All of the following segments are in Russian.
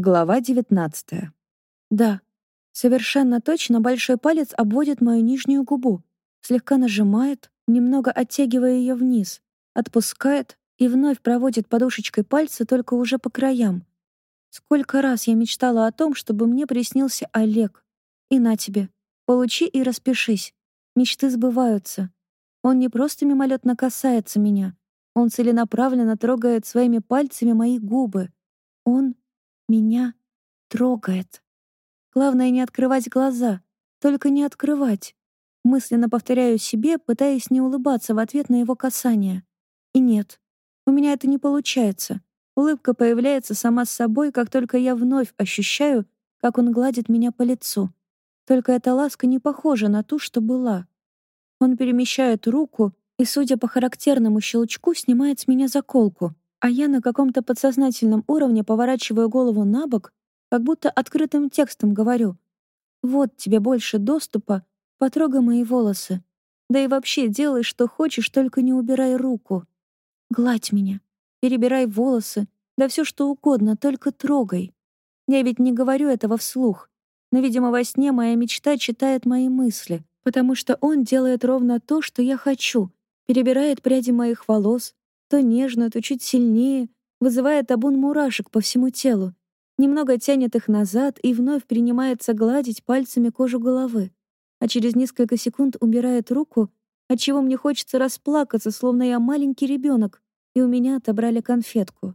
Глава 19. Да, совершенно точно большой палец обводит мою нижнюю губу, слегка нажимает, немного оттягивая ее вниз, отпускает и вновь проводит подушечкой пальца только уже по краям. Сколько раз я мечтала о том, чтобы мне приснился Олег. И на тебе, получи и распишись. Мечты сбываются. Он не просто мимолетно касается меня, он целенаправленно трогает своими пальцами мои губы. Он меня трогает. Главное не открывать глаза, только не открывать. Мысленно повторяю себе, пытаясь не улыбаться в ответ на его касание. И нет, у меня это не получается. Улыбка появляется сама с собой, как только я вновь ощущаю, как он гладит меня по лицу. Только эта ласка не похожа на ту, что была. Он перемещает руку и, судя по характерному щелчку, снимает с меня заколку — а я на каком-то подсознательном уровне поворачиваю голову на бок, как будто открытым текстом говорю. «Вот тебе больше доступа, потрогай мои волосы. Да и вообще делай, что хочешь, только не убирай руку. Гладь меня, перебирай волосы, да все что угодно, только трогай. Я ведь не говорю этого вслух, но, видимо, во сне моя мечта читает мои мысли, потому что он делает ровно то, что я хочу, перебирает пряди моих волос, то нежно, то чуть сильнее, вызывая табун мурашек по всему телу. Немного тянет их назад и вновь принимается гладить пальцами кожу головы. А через несколько секунд убирает руку, отчего мне хочется расплакаться, словно я маленький ребенок, и у меня отобрали конфетку.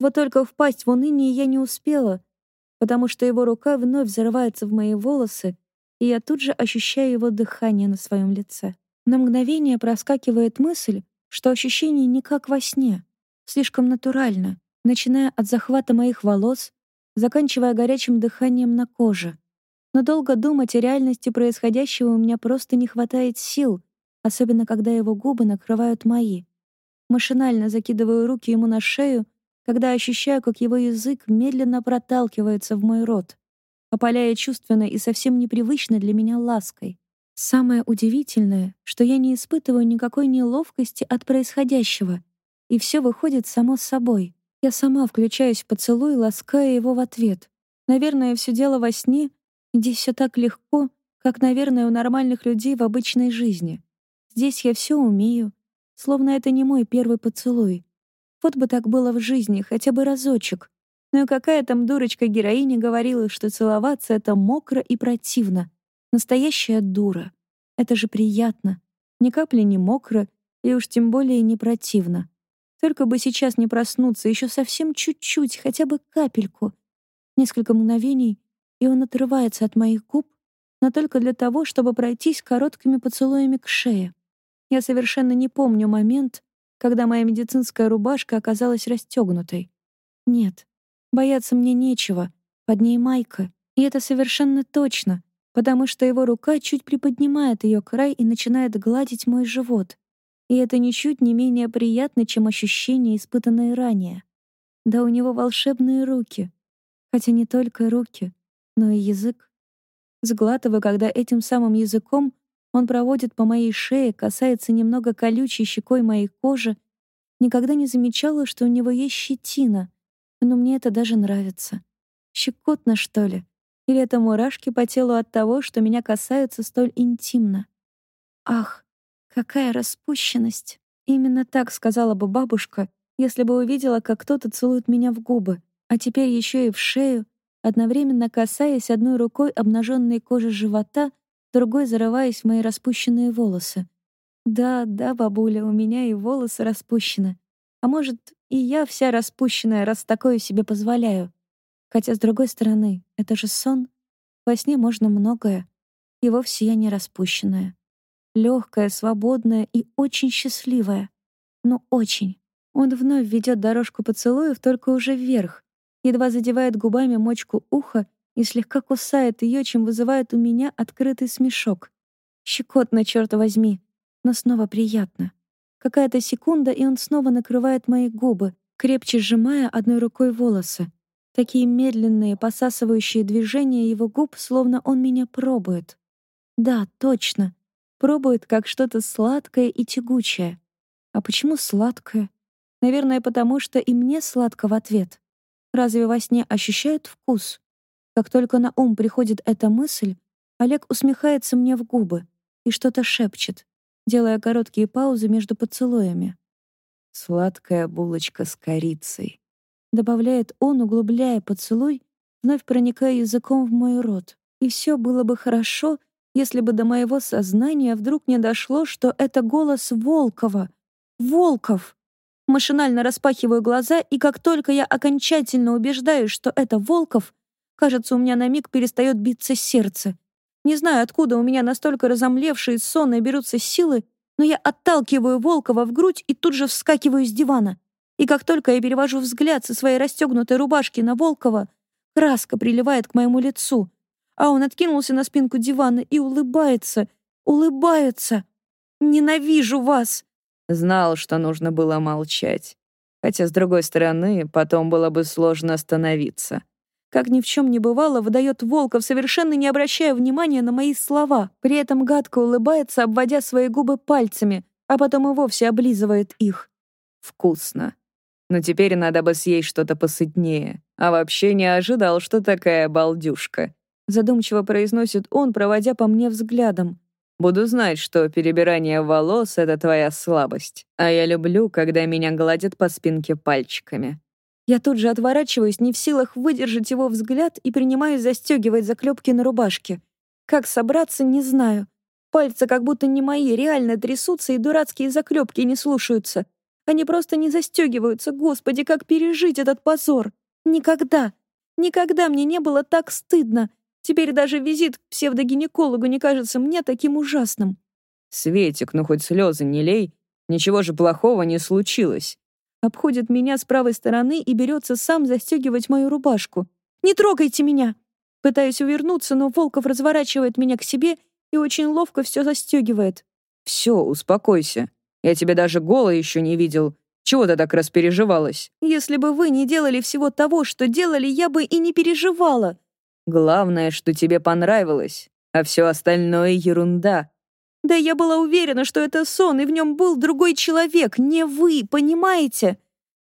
Вот только впасть в уныние я не успела, потому что его рука вновь взрывается в мои волосы, и я тут же ощущаю его дыхание на своем лице. На мгновение проскакивает мысль, что ощущение не как во сне, слишком натурально, начиная от захвата моих волос, заканчивая горячим дыханием на коже. Но долго думать о реальности происходящего у меня просто не хватает сил, особенно когда его губы накрывают мои. Машинально закидываю руки ему на шею, когда ощущаю, как его язык медленно проталкивается в мой рот, опаляя чувственной и совсем непривычной для меня лаской. Самое удивительное, что я не испытываю никакой неловкости от происходящего, и все выходит само собой. Я сама включаюсь в поцелуй, лаская его в ответ. Наверное, все дело во сне, здесь все так легко, как, наверное, у нормальных людей в обычной жизни. Здесь я все умею, словно это не мой первый поцелуй. Вот бы так было в жизни, хотя бы разочек. Ну и какая там дурочка-героиня говорила, что целоваться — это мокро и противно — Настоящая дура. Это же приятно. Ни капли не мокро и уж тем более не противно. Только бы сейчас не проснуться, еще совсем чуть-чуть, хотя бы капельку. Несколько мгновений, и он отрывается от моих губ, но только для того, чтобы пройтись короткими поцелуями к шее. Я совершенно не помню момент, когда моя медицинская рубашка оказалась расстегнутой. Нет, бояться мне нечего, под ней майка, и это совершенно точно, потому что его рука чуть приподнимает ее край и начинает гладить мой живот. И это ничуть не менее приятно, чем ощущения, испытанные ранее. Да у него волшебные руки. Хотя не только руки, но и язык. Сглатываю, когда этим самым языком он проводит по моей шее, касается немного колючей щекой моей кожи. Никогда не замечала, что у него есть щетина, но мне это даже нравится. Щекотно, что ли? Или это мурашки по телу от того, что меня касаются столь интимно? Ах, какая распущенность! Именно так сказала бы бабушка, если бы увидела, как кто-то целует меня в губы, а теперь еще и в шею, одновременно касаясь одной рукой обнаженной кожи живота, другой зарываясь в мои распущенные волосы. Да, да, бабуля, у меня и волосы распущены. А может, и я вся распущенная, раз такое себе позволяю. Хотя, с другой стороны, это же сон. Во сне можно многое. И вовсе я не распущенная. Легкая, свободная и очень счастливая. Ну, очень. Он вновь ведет дорожку поцелуев, только уже вверх. Едва задевает губами мочку уха и слегка кусает ее, чем вызывает у меня открытый смешок. Щекотно, черт возьми, но снова приятно. Какая-то секунда, и он снова накрывает мои губы, крепче сжимая одной рукой волосы. Такие медленные, посасывающие движения его губ, словно он меня пробует. Да, точно. Пробует как что-то сладкое и тягучее. А почему сладкое? Наверное, потому что и мне сладко в ответ. Разве во сне ощущают вкус? Как только на ум приходит эта мысль, Олег усмехается мне в губы и что-то шепчет, делая короткие паузы между поцелуями. «Сладкая булочка с корицей», — добавляет он, углубляя поцелуй, вновь проникая языком в мой рот. И все было бы хорошо, если бы до моего сознания вдруг не дошло, что это голос Волкова. Волков! Машинально распахиваю глаза, и как только я окончательно убеждаюсь, что это Волков, кажется, у меня на миг перестает биться сердце. Не знаю, откуда у меня настолько разомлевшие сонные берутся силы, но я отталкиваю Волкова в грудь и тут же вскакиваю с дивана. И как только я перевожу взгляд со своей расстегнутой рубашки на Волкова, краска приливает к моему лицу, а он откинулся на спинку дивана и улыбается, улыбается. «Ненавижу вас!» Знал, что нужно было молчать. Хотя, с другой стороны, потом было бы сложно остановиться. Как ни в чем не бывало, выдает Волков, совершенно не обращая внимания на мои слова. При этом гадко улыбается, обводя свои губы пальцами, а потом и вовсе облизывает их. Вкусно. Но теперь надо бы съесть что-то посытнее. А вообще не ожидал, что такая балдюшка. Задумчиво произносит он, проводя по мне взглядом. Буду знать, что перебирание волос — это твоя слабость. А я люблю, когда меня гладят по спинке пальчиками. Я тут же отворачиваюсь, не в силах выдержать его взгляд и принимаюсь застегивать заклепки на рубашке. Как собраться, не знаю. Пальцы как будто не мои, реально трясутся, и дурацкие заклепки не слушаются. Они просто не застегиваются. Господи, как пережить этот позор? Никогда, никогда мне не было так стыдно. Теперь даже визит к псевдогинекологу не кажется мне таким ужасным. «Светик, ну хоть слезы не лей. Ничего же плохого не случилось обходит меня с правой стороны и берется сам застегивать мою рубашку. «Не трогайте меня!» Пытаюсь увернуться, но Волков разворачивает меня к себе и очень ловко все застегивает. «Все, успокойся. Я тебя даже голой еще не видел. Чего ты так распереживалась?» «Если бы вы не делали всего того, что делали, я бы и не переживала». «Главное, что тебе понравилось, а все остальное — ерунда. Да я была уверена, что это сон, и в нем был другой человек, не вы, понимаете?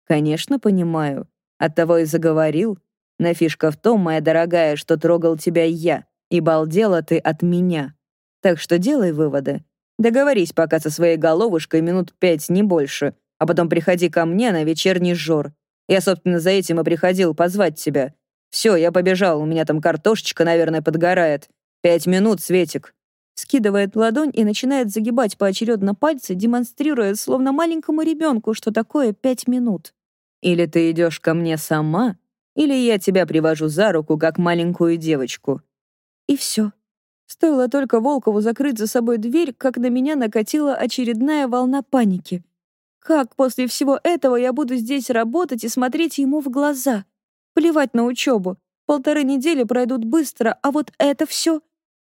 Конечно, понимаю. Оттого и заговорил. Но фишка в том, моя дорогая, что трогал тебя я, и балдела ты от меня. Так что делай выводы. Договорись пока со своей головушкой минут пять, не больше, а потом приходи ко мне на вечерний жор. Я, собственно, за этим и приходил позвать тебя. Все, я побежал, у меня там картошечка, наверное, подгорает. Пять минут, Светик скидывает ладонь и начинает загибать поочередно пальцы, демонстрируя, словно маленькому ребенку, что такое пять минут. «Или ты идешь ко мне сама, или я тебя привожу за руку, как маленькую девочку». И все. Стоило только Волкову закрыть за собой дверь, как на меня накатила очередная волна паники. Как после всего этого я буду здесь работать и смотреть ему в глаза? Плевать на учебу. Полторы недели пройдут быстро, а вот это все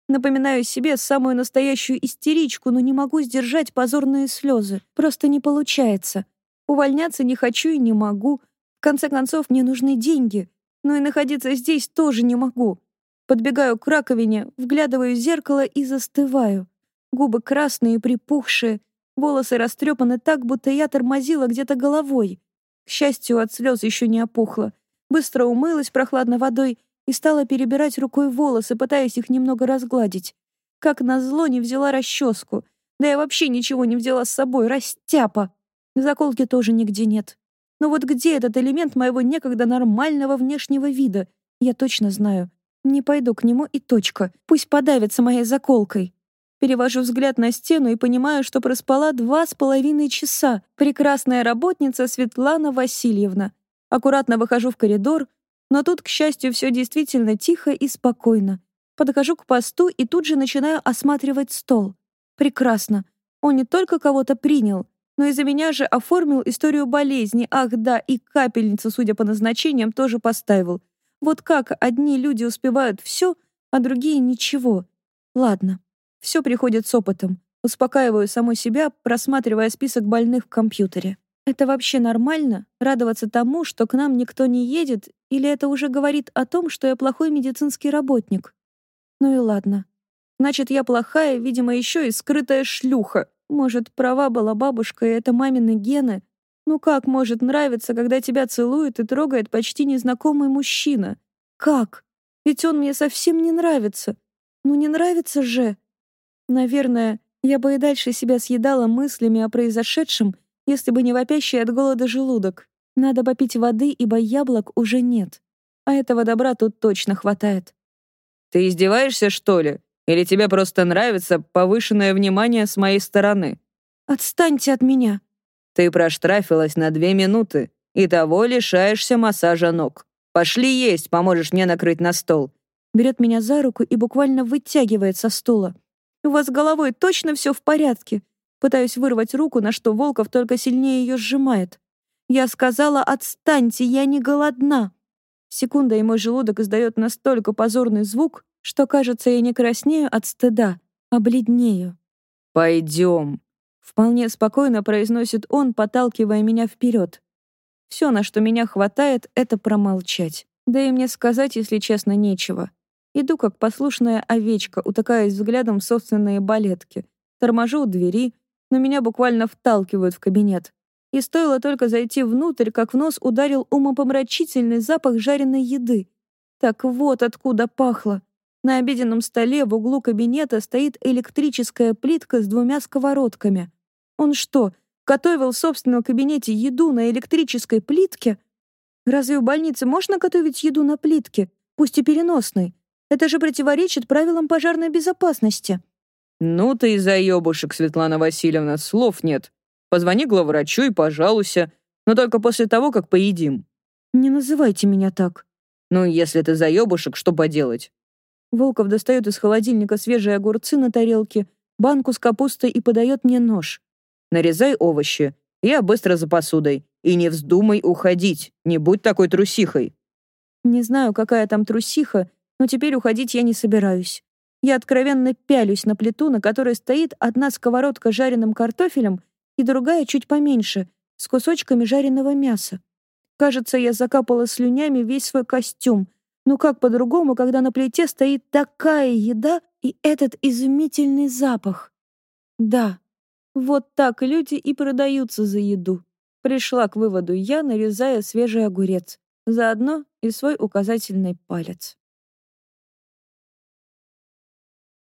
Напоминаю себе самую настоящую истеричку, но не могу сдержать позорные слезы. Просто не получается. Увольняться не хочу и не могу. В конце концов, мне нужны деньги. Но и находиться здесь тоже не могу. Подбегаю к раковине, вглядываю в зеркало и застываю. Губы красные припухшие, волосы растрепаны так, будто я тормозила где-то головой. К счастью, от слез еще не опухло. Быстро умылась прохладной водой и стала перебирать рукой волосы, пытаясь их немного разгладить. Как назло не взяла расческу. Да я вообще ничего не взяла с собой, растяпа. Заколки тоже нигде нет. Но вот где этот элемент моего некогда нормального внешнего вида? Я точно знаю. Не пойду к нему и точка. Пусть подавится моей заколкой. Перевожу взгляд на стену и понимаю, что проспала два с половиной часа. Прекрасная работница Светлана Васильевна. Аккуратно выхожу в коридор, но тут, к счастью, все действительно тихо и спокойно. Подхожу к посту и тут же начинаю осматривать стол. Прекрасно. Он не только кого-то принял, но и за меня же оформил историю болезни. Ах да, и капельницу, судя по назначениям, тоже поставил. Вот как одни люди успевают все, а другие ничего. Ладно, все приходит с опытом. Успокаиваю саму себя, просматривая список больных в компьютере. Это вообще нормально? Радоваться тому, что к нам никто не едет, или это уже говорит о том, что я плохой медицинский работник? Ну и ладно. Значит, я плохая, видимо, еще и скрытая шлюха. Может, права была бабушка, и это мамины гены? Ну как может нравиться, когда тебя целует и трогает почти незнакомый мужчина? Как? Ведь он мне совсем не нравится. Ну не нравится же. Наверное, я бы и дальше себя съедала мыслями о произошедшем, если бы не вопящий от голода желудок. Надо попить воды, ибо яблок уже нет. А этого добра тут точно хватает. «Ты издеваешься, что ли? Или тебе просто нравится повышенное внимание с моей стороны?» «Отстаньте от меня!» «Ты проштрафилась на две минуты, и того лишаешься массажа ног. Пошли есть, поможешь мне накрыть на стол». Берет меня за руку и буквально вытягивает со стула. У вас с головой точно все в порядке?» Пытаюсь вырвать руку, на что Волков только сильнее ее сжимает. «Я сказала, отстаньте, я не голодна!» Секунда, и мой желудок издает настолько позорный звук, что, кажется, я не краснею от стыда, а бледнею. «Пойдем», — вполне спокойно произносит он, подталкивая меня вперед. Все, на что меня хватает, это промолчать. Да и мне сказать, если честно, нечего. Иду, как послушная овечка, утыкаясь взглядом в собственные балетки. Торможу у двери, но меня буквально вталкивают в кабинет. И стоило только зайти внутрь, как в нос ударил умопомрачительный запах жареной еды. Так вот откуда пахло. На обеденном столе в углу кабинета стоит электрическая плитка с двумя сковородками. Он что, готовил в собственном кабинете еду на электрической плитке? Разве в больнице можно готовить еду на плитке, пусть и переносной? Это же противоречит правилам пожарной безопасности». «Ну ты и заебушек, Светлана Васильевна, слов нет. Позвони главврачу и пожалуйся, но только после того, как поедим». «Не называйте меня так». «Ну, если ты заебушек, что поделать?» Волков достает из холодильника свежие огурцы на тарелке, банку с капустой и подает мне нож. «Нарезай овощи. Я быстро за посудой. И не вздумай уходить. Не будь такой трусихой». Не знаю, какая там трусиха, но теперь уходить я не собираюсь. Я откровенно пялюсь на плиту, на которой стоит одна сковородка с жареным картофелем и другая чуть поменьше, с кусочками жареного мяса. Кажется, я закапала слюнями весь свой костюм. Ну как по-другому, когда на плите стоит такая еда и этот изумительный запах? Да, вот так люди и продаются за еду. Пришла к выводу я, нарезая свежий огурец. Заодно и свой указательный палец.